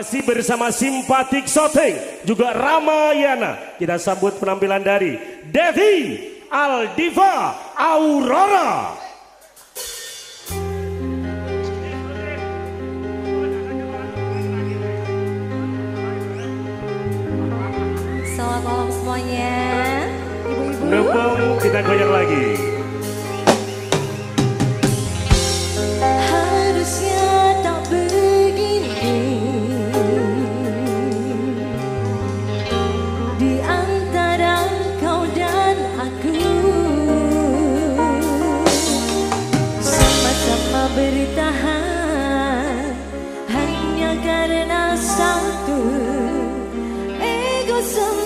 Masih bersama Simpatik Soteng, juga Ramayana. Kita sambut penampilan dari Devi Aldiva Aurora. Selamat malam semuanya. Ibu-ibu. Kita goyang lagi. aku Sama-sama bertahan Hanya karena satu Ego sama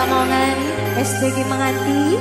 Lamongan SDG Menganti.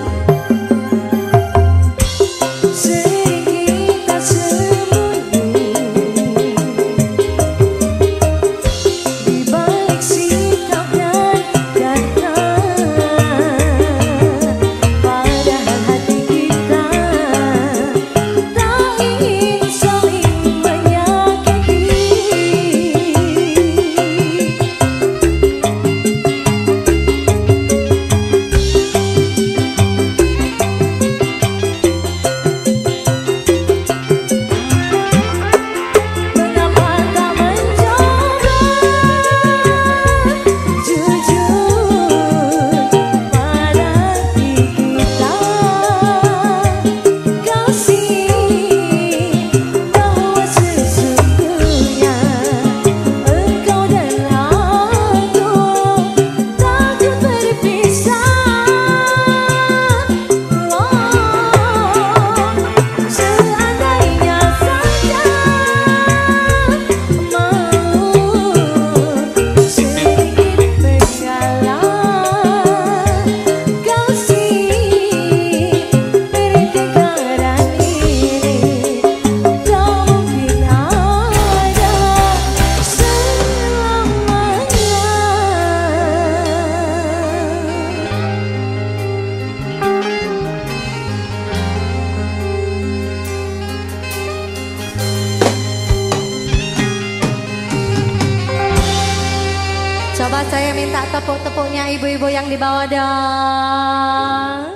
Saya minta tepuk-tepuknya ibu-ibu yang di bawah dong.